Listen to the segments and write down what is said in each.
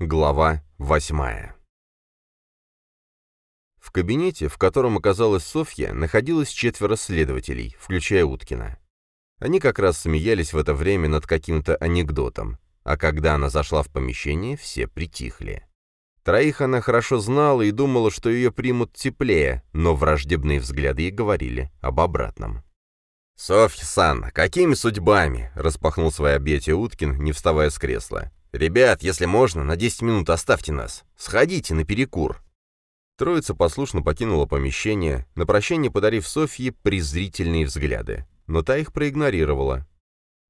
Глава восьмая В кабинете, в котором оказалась Софья, находилось четверо следователей, включая Уткина. Они как раз смеялись в это время над каким-то анекдотом, а когда она зашла в помещение, все притихли. Троих она хорошо знала и думала, что ее примут теплее, но враждебные взгляды ей говорили об обратном. «Софья Сан, какими судьбами?» — распахнул свои объятия Уткин, не вставая с кресла. «Ребят, если можно, на 10 минут оставьте нас. Сходите на перекур». Троица послушно покинула помещение, на прощание подарив Софье презрительные взгляды. Но та их проигнорировала.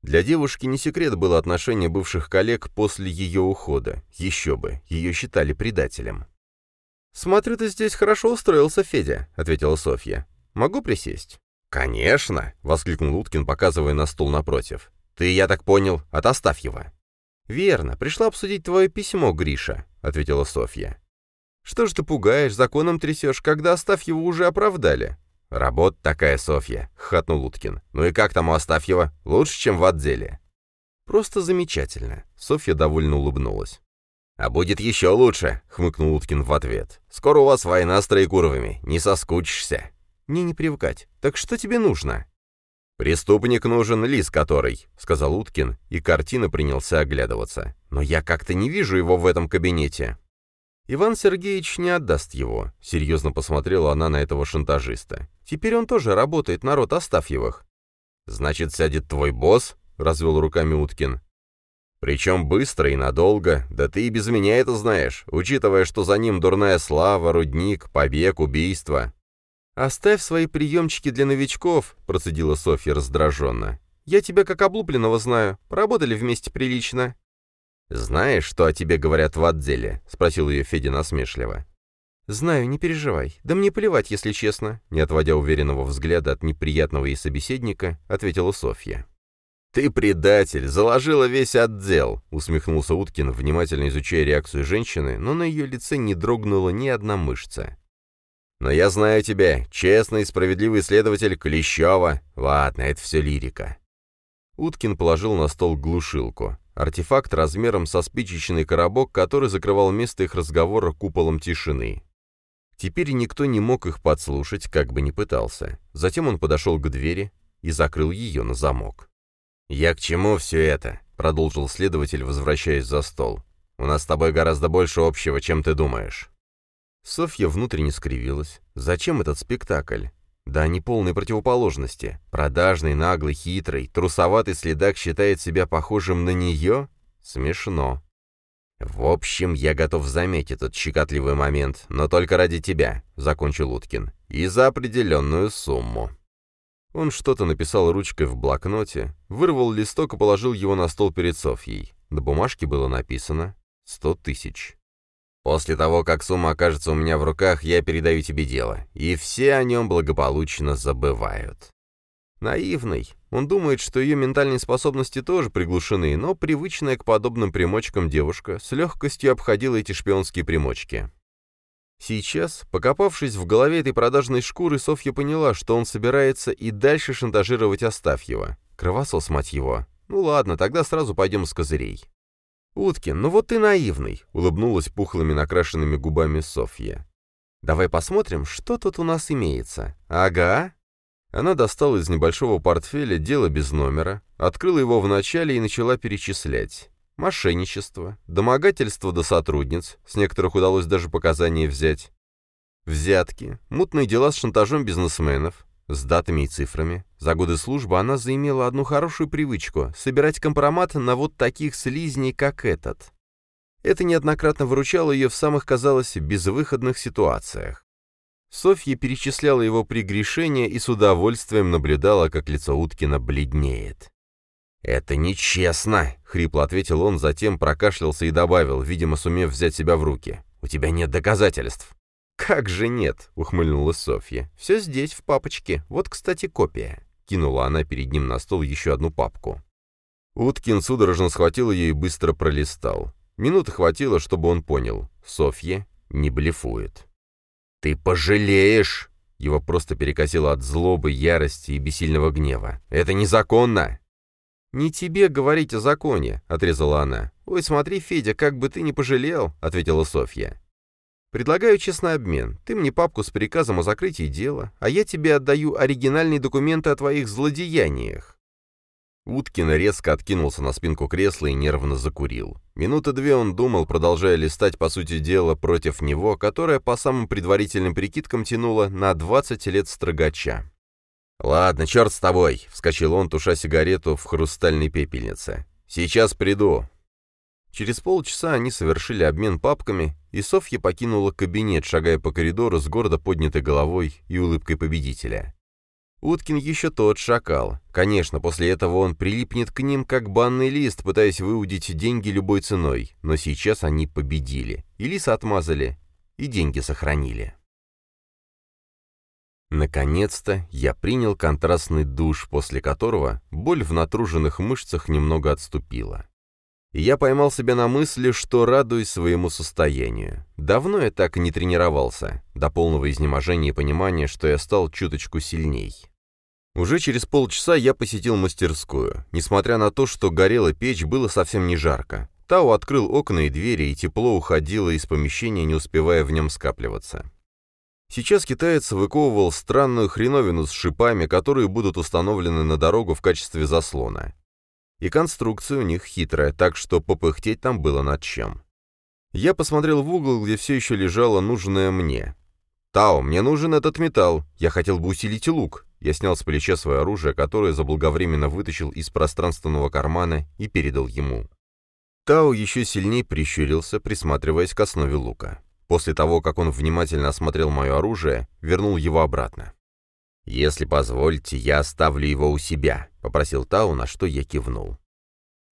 Для девушки не секрет было отношение бывших коллег после ее ухода. Еще бы, ее считали предателем. «Смотрю, ты здесь хорошо устроился, Федя», — ответила Софья. «Могу присесть?» «Конечно!» — воскликнул Уткин, показывая на стул напротив. «Ты, я так понял, от Астафьева». «Верно. Пришла обсудить твое письмо, Гриша», — ответила Софья. «Что ж ты пугаешь, законом трясешь, когда Астафьева уже оправдали?» «Работа такая, Софья», — хатнул Уткин. «Ну и как там у Астафьева? Лучше, чем в отделе?» «Просто замечательно», — Софья довольно улыбнулась. «А будет еще лучше», — хмыкнул Уткин в ответ. «Скоро у вас война с Троекуровыми, не соскучишься». «Мне не привыкать. Так что тебе нужно?» «Преступник нужен, лис который», — сказал Уткин, и картина принялся оглядываться. «Но я как-то не вижу его в этом кабинете». «Иван Сергеевич не отдаст его», — серьезно посмотрела она на этого шантажиста. «Теперь он тоже работает, народ Остафьевых». «Значит, сядет твой босс?» — развел руками Уткин. «Причем быстро и надолго. Да ты и без меня это знаешь, учитывая, что за ним дурная слава, рудник, побег, убийство. «Оставь свои приемчики для новичков», — процедила Софья раздраженно. «Я тебя как облупленного знаю. Поработали вместе прилично». «Знаешь, что о тебе говорят в отделе?» — спросил ее Федя насмешливо. «Знаю, не переживай. Да мне плевать, если честно», — не отводя уверенного взгляда от неприятного ей собеседника, ответила Софья. «Ты предатель, заложила весь отдел», — усмехнулся Уткин, внимательно изучая реакцию женщины, но на ее лице не дрогнула ни одна мышца. Но я знаю тебя, честный и справедливый следователь Клещева. Ладно, это все лирика». Уткин положил на стол глушилку. Артефакт размером со спичечный коробок, который закрывал место их разговора куполом тишины. Теперь никто не мог их подслушать, как бы ни пытался. Затем он подошел к двери и закрыл ее на замок. «Я к чему все это?» — продолжил следователь, возвращаясь за стол. «У нас с тобой гораздо больше общего, чем ты думаешь». Софья внутренне скривилась. Зачем этот спектакль? Да они полной противоположности. Продажный, наглый, хитрый, трусоватый следак считает себя похожим на нее? Смешно. «В общем, я готов заметить этот щекотливый момент, но только ради тебя», — закончил Уткин, — «и за определенную сумму». Он что-то написал ручкой в блокноте, вырвал листок и положил его на стол перед Софьей. На бумажке было написано «сто тысяч». После того, как сумма окажется у меня в руках, я передаю тебе дело, и все о нем благополучно забывают». Наивный. Он думает, что ее ментальные способности тоже приглушены, но привычная к подобным примочкам девушка с легкостью обходила эти шпионские примочки. Сейчас, покопавшись в голове этой продажной шкуры, Софья поняла, что он собирается и дальше шантажировать Астафьева. Кровосос, мать его. Ну ладно, тогда сразу пойдем с козырей. «Уткин, ну вот ты наивный», — улыбнулась пухлыми накрашенными губами Софья. «Давай посмотрим, что тут у нас имеется». «Ага». Она достала из небольшого портфеля дело без номера, открыла его вначале и начала перечислять. Мошенничество, домогательство до сотрудниц, с некоторых удалось даже показания взять, взятки, мутные дела с шантажом бизнесменов, с датами и цифрами. За годы службы она заимела одну хорошую привычку — собирать компромат на вот таких слизней, как этот. Это неоднократно выручало ее в самых, казалось, безвыходных ситуациях. Софья перечисляла его прегрешения и с удовольствием наблюдала, как лицо Уткина бледнеет. «Это нечестно», — хрипло ответил он, затем прокашлялся и добавил, видимо, сумев взять себя в руки. «У тебя нет доказательств». «Как же нет?» — ухмыльнулась Софья. «Все здесь, в папочке. Вот, кстати, копия». Кинула она перед ним на стол еще одну папку. Уткин судорожно схватил ее и быстро пролистал. Минуты хватило, чтобы он понял. Софья не блефует. «Ты пожалеешь!» Его просто перекосило от злобы, ярости и бессильного гнева. «Это незаконно!» «Не тебе говорить о законе», — отрезала она. «Ой, смотри, Федя, как бы ты не пожалел», — ответила Софья. «Предлагаю честный обмен. Ты мне папку с приказом о закрытии дела, а я тебе отдаю оригинальные документы о твоих злодеяниях». Уткин резко откинулся на спинку кресла и нервно закурил. Минуты две он думал, продолжая листать, по сути дела, против него, которое, по самым предварительным прикидкам, тянуло на 20 лет строгача. «Ладно, черт с тобой!» — вскочил он, туша сигарету в хрустальной пепельнице. «Сейчас приду!» Через полчаса они совершили обмен папками, и Софья покинула кабинет, шагая по коридору с гордо поднятой головой и улыбкой победителя. Уткин еще тот шакал. Конечно, после этого он прилипнет к ним, как банный лист, пытаясь выудить деньги любой ценой. Но сейчас они победили. И лиса отмазали, и деньги сохранили. Наконец-то я принял контрастный душ, после которого боль в натруженных мышцах немного отступила. И я поймал себя на мысли, что радуюсь своему состоянию. Давно я так не тренировался, до полного изнеможения и понимания, что я стал чуточку сильней. Уже через полчаса я посетил мастерскую. Несмотря на то, что горела печь, было совсем не жарко. Тао открыл окна и двери, и тепло уходило из помещения, не успевая в нем скапливаться. Сейчас китаец выковывал странную хреновину с шипами, которые будут установлены на дорогу в качестве заслона. И конструкция у них хитрая, так что попыхтеть там было над чем. Я посмотрел в угол, где все еще лежало нужное мне. «Тао, мне нужен этот металл. Я хотел бы усилить лук». Я снял с плеча свое оружие, которое заблаговременно вытащил из пространственного кармана и передал ему. Тао еще сильнее прищурился, присматриваясь к основе лука. После того, как он внимательно осмотрел мое оружие, вернул его обратно. «Если позволите, я оставлю его у себя», — попросил Тау, на что я кивнул.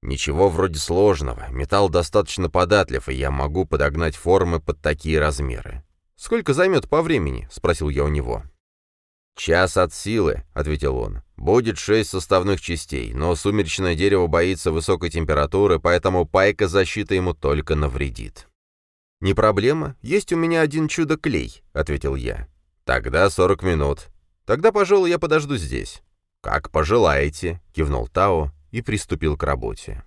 «Ничего вроде сложного. Металл достаточно податлив, и я могу подогнать формы под такие размеры». «Сколько займет по времени?» — спросил я у него. «Час от силы», — ответил он. «Будет шесть составных частей, но сумеречное дерево боится высокой температуры, поэтому пайка защиты ему только навредит». «Не проблема. Есть у меня один чудо-клей», — ответил я. «Тогда сорок минут. «Тогда, пожалуй, я подожду здесь». «Как пожелаете», — кивнул Тао и приступил к работе.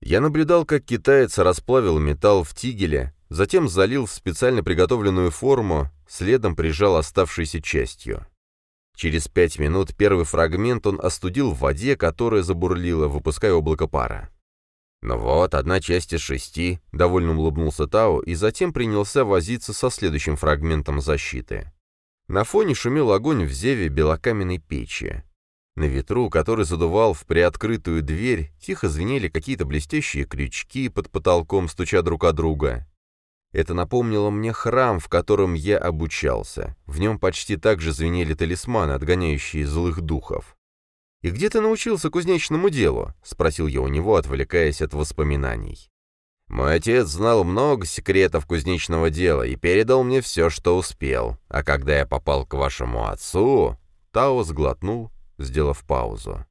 Я наблюдал, как китаец расплавил металл в тигеле, затем залил в специально приготовленную форму, следом прижал оставшейся частью. Через пять минут первый фрагмент он остудил в воде, которая забурлила, выпуская облако пара. «Ну вот, одна часть из шести», — довольно улыбнулся Тао, и затем принялся возиться со следующим фрагментом защиты. На фоне шумел огонь в зеве белокаменной печи. На ветру, который задувал в приоткрытую дверь, тихо звенели какие-то блестящие крючки под потолком, стуча друг о друга. Это напомнило мне храм, в котором я обучался. В нем почти так же звенели талисманы, отгоняющие злых духов. «И где ты научился кузнечному делу?» — спросил я у него, отвлекаясь от воспоминаний. Мой отец знал много секретов кузнечного дела и передал мне все, что успел. А когда я попал к вашему отцу...» Тао сглотнул, сделав паузу.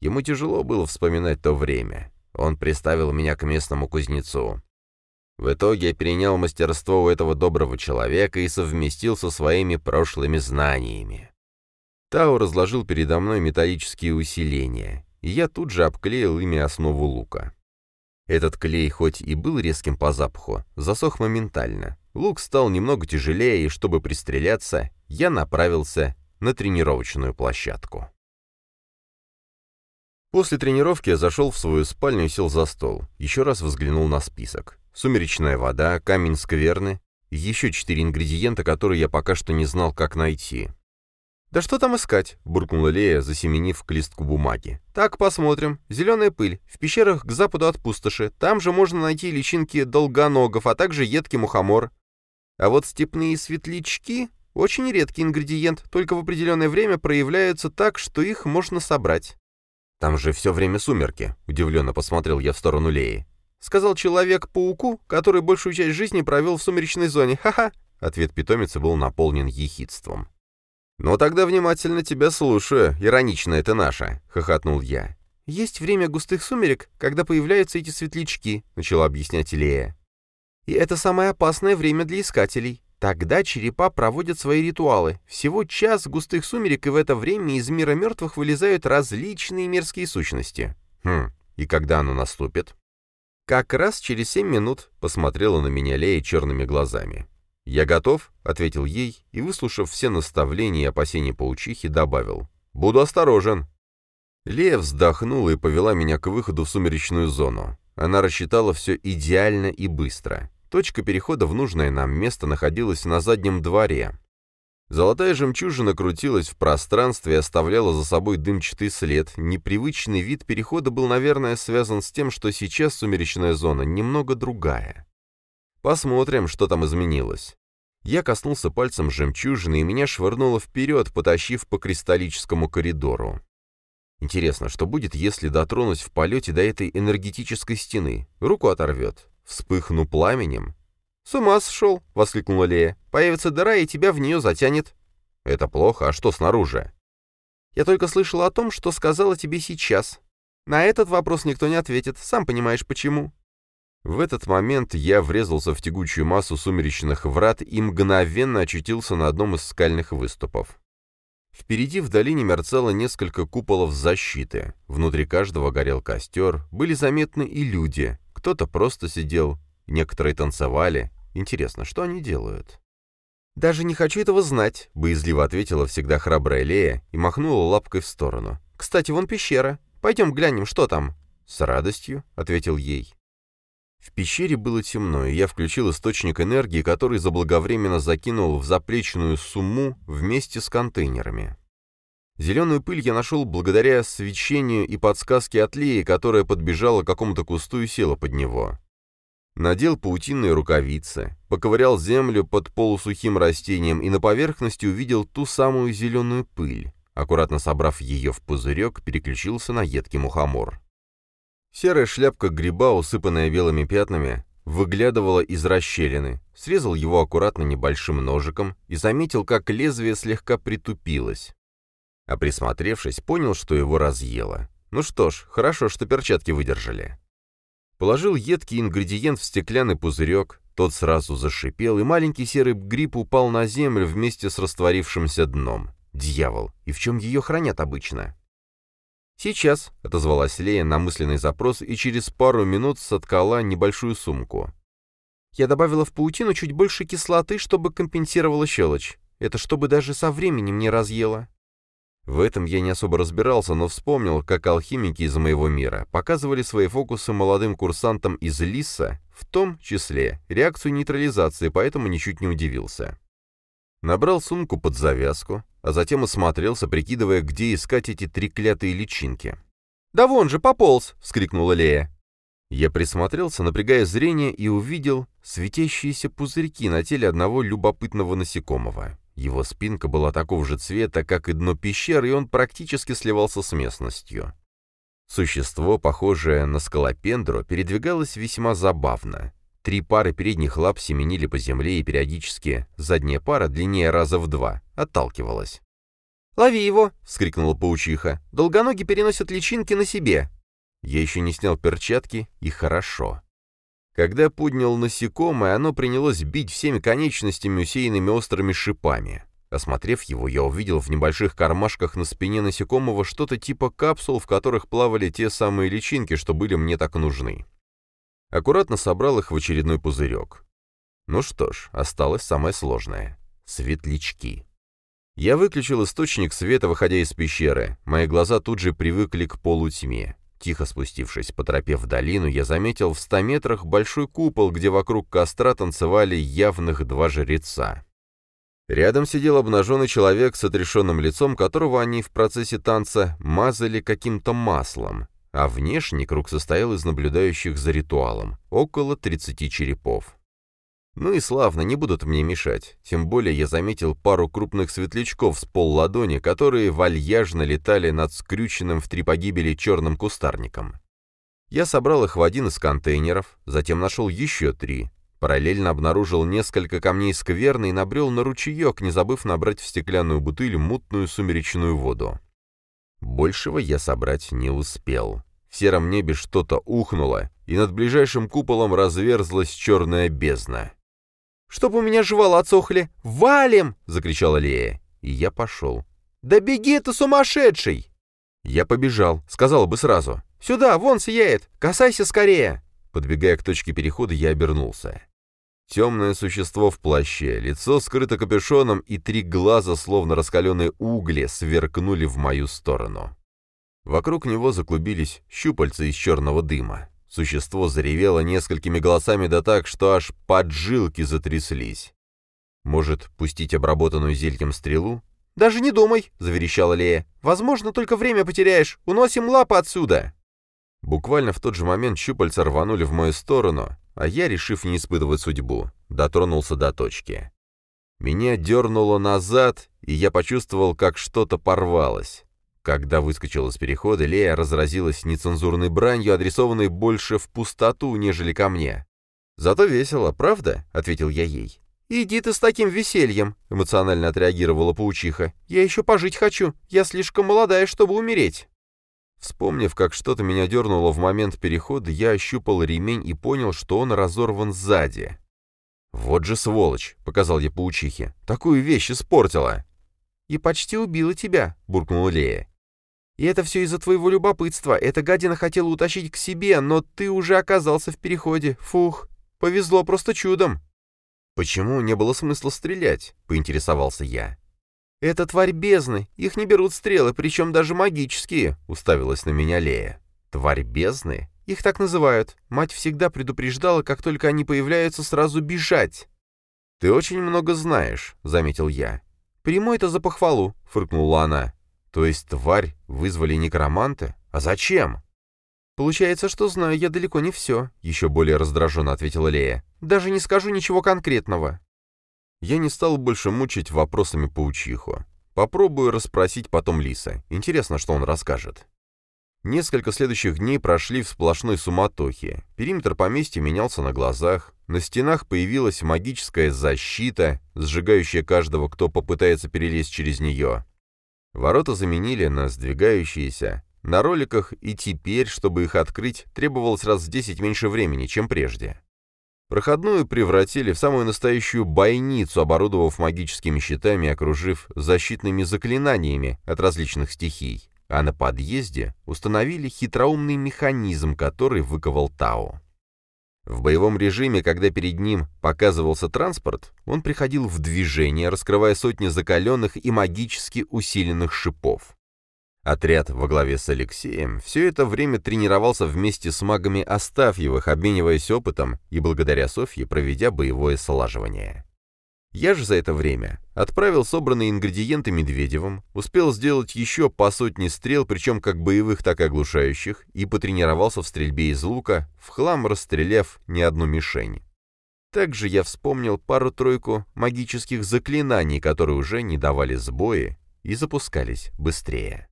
Ему тяжело было вспоминать то время. Он приставил меня к местному кузнецу. В итоге я перенял мастерство у этого доброго человека и совместил со своими прошлыми знаниями. Тао разложил передо мной металлические усиления, и я тут же обклеил ими основу лука. Этот клей, хоть и был резким по запаху, засох моментально. Лук стал немного тяжелее, и чтобы пристреляться, я направился на тренировочную площадку. После тренировки я зашел в свою спальню и сел за стол. Еще раз взглянул на список. Сумеречная вода, камень скверны, еще четыре ингредиента, которые я пока что не знал, как найти. «Да что там искать?» — буркнула Лея, засеменив к листку бумаги. «Так, посмотрим. Зеленая пыль. В пещерах к западу от пустоши. Там же можно найти личинки долгоногов, а также едкий мухомор. А вот степные светлячки — очень редкий ингредиент, только в определенное время проявляются так, что их можно собрать». «Там же все время сумерки», — удивленно посмотрел я в сторону Леи. «Сказал человек-пауку, который большую часть жизни провел в сумеречной зоне. Ха-ха!» Ответ питомицы был наполнен ехидством. «Ну тогда внимательно тебя слушаю, иронично это наше», — хохотнул я. «Есть время густых сумерек, когда появляются эти светлячки», — начала объяснять Илея. «И это самое опасное время для искателей. Тогда черепа проводят свои ритуалы. Всего час густых сумерек, и в это время из мира мертвых вылезают различные мерзкие сущности. Хм, и когда оно наступит? Как раз через семь минут посмотрела на меня Лея черными глазами. «Я готов», — ответил ей, и, выслушав все наставления и опасения паучихи, добавил. «Буду осторожен». Лея вздохнула и повела меня к выходу в сумеречную зону. Она рассчитала все идеально и быстро. Точка перехода в нужное нам место находилась на заднем дворе. Золотая жемчужина крутилась в пространстве и оставляла за собой дымчатый след. Непривычный вид перехода был, наверное, связан с тем, что сейчас сумеречная зона немного другая. Посмотрим, что там изменилось. Я коснулся пальцем жемчужины, и меня швырнуло вперед, потащив по кристаллическому коридору. Интересно, что будет, если дотронусь в полете до этой энергетической стены? Руку оторвет. Вспыхну пламенем. «С ума сошел!» — воскликнула Лея. «Появится дыра, и тебя в нее затянет». «Это плохо. А что снаружи?» «Я только слышала о том, что сказала тебе сейчас. На этот вопрос никто не ответит. Сам понимаешь, почему». В этот момент я врезался в тягучую массу сумеречных врат и мгновенно очутился на одном из скальных выступов. Впереди в долине мерцало несколько куполов защиты. Внутри каждого горел костер, были заметны и люди. Кто-то просто сидел, некоторые танцевали. Интересно, что они делают? «Даже не хочу этого знать», — боязливо ответила всегда храбрая Лея и махнула лапкой в сторону. «Кстати, вон пещера. Пойдем глянем, что там». «С радостью», — ответил ей. В пещере было темно, и я включил источник энергии, который заблаговременно закинул в заплечную сумму вместе с контейнерами. Зеленую пыль я нашел благодаря свечению и подсказке от Леи, которая подбежала к какому-то кусту и села под него. Надел паутинные рукавицы, поковырял землю под полусухим растением и на поверхности увидел ту самую зеленую пыль. Аккуратно собрав ее в пузырек, переключился на едкий мухомор. Серая шляпка гриба, усыпанная белыми пятнами, выглядывала из расщелины, срезал его аккуратно небольшим ножиком и заметил, как лезвие слегка притупилось. А присмотревшись, понял, что его разъело. Ну что ж, хорошо, что перчатки выдержали. Положил едкий ингредиент в стеклянный пузырек, тот сразу зашипел, и маленький серый гриб упал на землю вместе с растворившимся дном. Дьявол, и в чем ее хранят обычно? «Сейчас», — отозвалась Лея на мысленный запрос и через пару минут соткала небольшую сумку. «Я добавила в паутину чуть больше кислоты, чтобы компенсировала щелочь. Это чтобы даже со временем не разъела». В этом я не особо разбирался, но вспомнил, как алхимики из моего мира показывали свои фокусы молодым курсантам из ЛИСа, в том числе реакцию нейтрализации, поэтому ничуть не удивился. Набрал сумку под завязку, а затем осмотрелся, прикидывая, где искать эти треклятые личинки. «Да вон же, пополз!» — вскрикнула Лея. Я присмотрелся, напрягая зрение, и увидел светящиеся пузырьки на теле одного любопытного насекомого. Его спинка была такого же цвета, как и дно пещеры, и он практически сливался с местностью. Существо, похожее на скалопендру, передвигалось весьма забавно. Три пары передних лап семенили по земле, и периодически задняя пара, длиннее раза в два, отталкивалась. «Лови его!» — вскрикнула паучиха. «Долгоноги переносят личинки на себе!» Я еще не снял перчатки, и хорошо. Когда поднял насекомое, оно принялось бить всеми конечностями, усеянными острыми шипами. Осмотрев его, я увидел в небольших кармашках на спине насекомого что-то типа капсул, в которых плавали те самые личинки, что были мне так нужны аккуратно собрал их в очередной пузырек. Ну что ж, осталось самое сложное — светлячки. Я выключил источник света, выходя из пещеры. Мои глаза тут же привыкли к полутьме. Тихо спустившись по тропе в долину, я заметил в ста метрах большой купол, где вокруг костра танцевали явных два жреца. Рядом сидел обнаженный человек с отрешенным лицом, которого они в процессе танца мазали каким-то маслом а внешний круг состоял из наблюдающих за ритуалом, около 30 черепов. Ну и славно, не будут мне мешать, тем более я заметил пару крупных светлячков с полладони, которые вальяжно летали над скрюченным в три погибели черным кустарником. Я собрал их в один из контейнеров, затем нашел еще три, параллельно обнаружил несколько камней скверны и набрел на ручеек, не забыв набрать в стеклянную бутыль мутную сумеречную воду. Большего я собрать не успел. В сером небе что-то ухнуло, и над ближайшим куполом разверзлась черная бездна. «Чтоб у меня жвала отсохли! Валим!» — закричала Лея. И я пошел. «Да беги ты, сумасшедший!» Я побежал, сказала бы сразу. Сюда, вон сияет! Касайся скорее!» Подбегая к точке перехода, я обернулся. Темное существо в плаще, лицо скрыто капюшоном и три глаза, словно раскаленные угли, сверкнули в мою сторону. Вокруг него заклубились щупальца из черного дыма. Существо заревело несколькими голосами да так, что аж поджилки затряслись. «Может, пустить обработанную зельем стрелу?» «Даже не думай», — заверещала Лея. «Возможно, только время потеряешь. Уносим лапы отсюда». Буквально в тот же момент щупальца рванули в мою сторону, а я, решив не испытывать судьбу, дотронулся до точки. Меня дернуло назад, и я почувствовал, как что-то порвалось. Когда выскочил из перехода, Лея разразилась нецензурной бранью, адресованной больше в пустоту, нежели ко мне. «Зато весело, правда?» — ответил я ей. «Иди ты с таким весельем!» — эмоционально отреагировала паучиха. «Я еще пожить хочу. Я слишком молодая, чтобы умереть». Вспомнив, как что-то меня дернуло в момент перехода, я ощупал ремень и понял, что он разорван сзади. «Вот же сволочь!» — показал я паучихе. «Такую вещь испортила!» «И почти убила тебя!» — буркнула Лея. «И это все из-за твоего любопытства. Эта гадина хотела утащить к себе, но ты уже оказался в переходе. Фух, повезло просто чудом!» «Почему не было смысла стрелять?» — поинтересовался я. «Это тварь бездны, их не берут стрелы, причем даже магические», — уставилась на меня Лея. «Тварь бездны? Их так называют. Мать всегда предупреждала, как только они появляются, сразу бежать». «Ты очень много знаешь», — заметил я. «Прямой это за похвалу», — фыркнула она. «То есть тварь вызвали некроманты? А зачем?» «Получается, что знаю я далеко не все», — еще более раздраженно ответила Лея. «Даже не скажу ничего конкретного». Я не стал больше мучить вопросами паучиху. Попробую расспросить потом Лиса. Интересно, что он расскажет. Несколько следующих дней прошли в сплошной суматохе. Периметр поместья менялся на глазах. На стенах появилась магическая защита, сжигающая каждого, кто попытается перелезть через нее. Ворота заменили на сдвигающиеся. На роликах и теперь, чтобы их открыть, требовалось раз в 10 меньше времени, чем прежде. Проходную превратили в самую настоящую бойницу, оборудовав магическими щитами и окружив защитными заклинаниями от различных стихий. А на подъезде установили хитроумный механизм, который выковал Тао. В боевом режиме, когда перед ним показывался транспорт, он приходил в движение, раскрывая сотни закаленных и магически усиленных шипов. Отряд во главе с Алексеем все это время тренировался вместе с магами Астафьевых, обмениваясь опытом и благодаря Софье проведя боевое слаживание. Я же за это время отправил собранные ингредиенты Медведевым, успел сделать еще по сотне стрел, причем как боевых, так и оглушающих, и потренировался в стрельбе из лука, в хлам расстреляв не одну мишень. Также я вспомнил пару-тройку магических заклинаний, которые уже не давали сбои и запускались быстрее.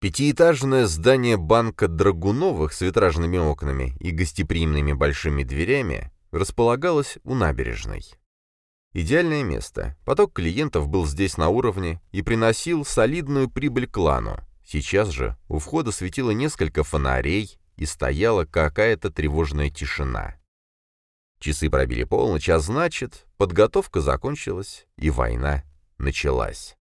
Пятиэтажное здание банка Драгуновых с витражными окнами и гостеприимными большими дверями располагалось у набережной. Идеальное место. Поток клиентов был здесь на уровне и приносил солидную прибыль клану. Сейчас же у входа светило несколько фонарей и стояла какая-то тревожная тишина. Часы пробили полночь, а значит, подготовка закончилась и война началась.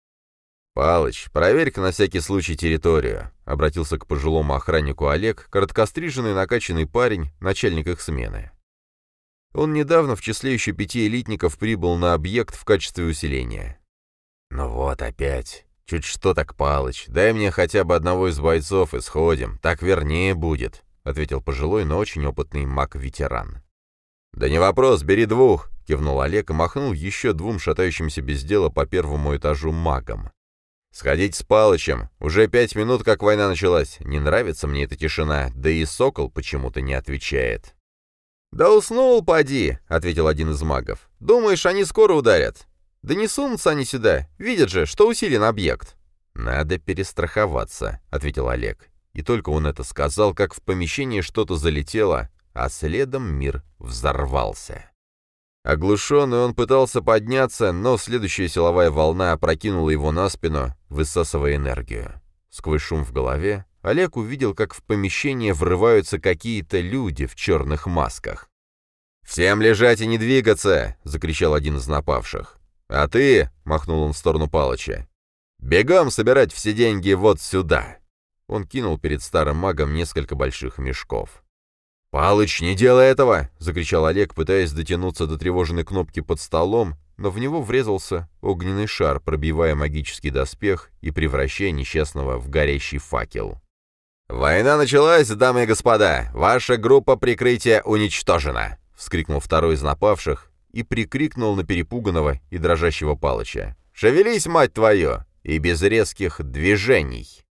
«Палыч, проверь-ка на всякий случай территорию», — обратился к пожилому охраннику Олег, короткостриженный накачанный парень, начальник их смены. Он недавно в числе еще пяти элитников прибыл на объект в качестве усиления. «Ну вот опять. Чуть что так, Палыч, дай мне хотя бы одного из бойцов и сходим, так вернее будет», — ответил пожилой, но очень опытный маг-ветеран. «Да не вопрос, бери двух», — кивнул Олег и махнул еще двум шатающимся без дела по первому этажу магам. «Сходите с Палычем. Уже пять минут, как война началась. Не нравится мне эта тишина, да и Сокол почему-то не отвечает». «Да уснул, поди», — ответил один из магов. «Думаешь, они скоро ударят?» «Да не сунутся они сюда. Видят же, что усилен объект». «Надо перестраховаться», — ответил Олег. И только он это сказал, как в помещении что-то залетело, а следом мир взорвался. Оглушенный он пытался подняться, но следующая силовая волна опрокинула его на спину, высасывая энергию. Сквозь шум в голове Олег увидел, как в помещение врываются какие-то люди в черных масках. «Всем лежать и не двигаться!» — закричал один из напавших. «А ты!» — махнул он в сторону Палыча. «Бегом собирать все деньги вот сюда!» Он кинул перед старым магом несколько больших мешков. «Палыч, не делай этого!» — закричал Олег, пытаясь дотянуться до тревожной кнопки под столом, но в него врезался огненный шар, пробивая магический доспех и превращая несчастного в горящий факел. «Война началась, дамы и господа! Ваша группа прикрытия уничтожена!» — вскрикнул второй из напавших и прикрикнул на перепуганного и дрожащего Палыча. «Шевелись, мать твою! И без резких движений!»